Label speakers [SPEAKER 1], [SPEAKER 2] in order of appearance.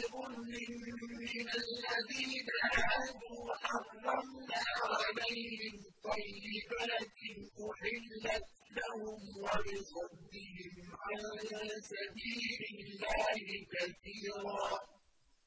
[SPEAKER 1] بِظُلْمٍ مِّنَ الَّذِينَ هَادُوا حَرَّمْنَا عَلَيْهِمْ طَيِّبَاتٍ أُحِلَّتْ لَهُمْ وَبِصَدِّهِمْ عَن سَبِيلِ اللَّهِ كَثِيرًا